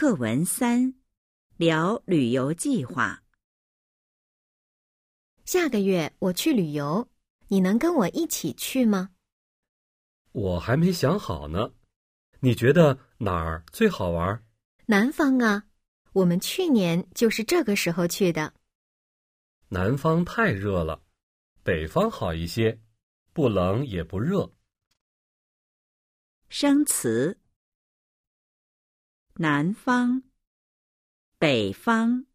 课文三，聊旅游计划。下个月我去旅游，你能跟我一起去吗？我还没想好呢。你觉得哪儿最好玩？南方啊，我们去年就是这个时候去的。南方太热了，北方好一些，不冷也不热。生词：南方、北方。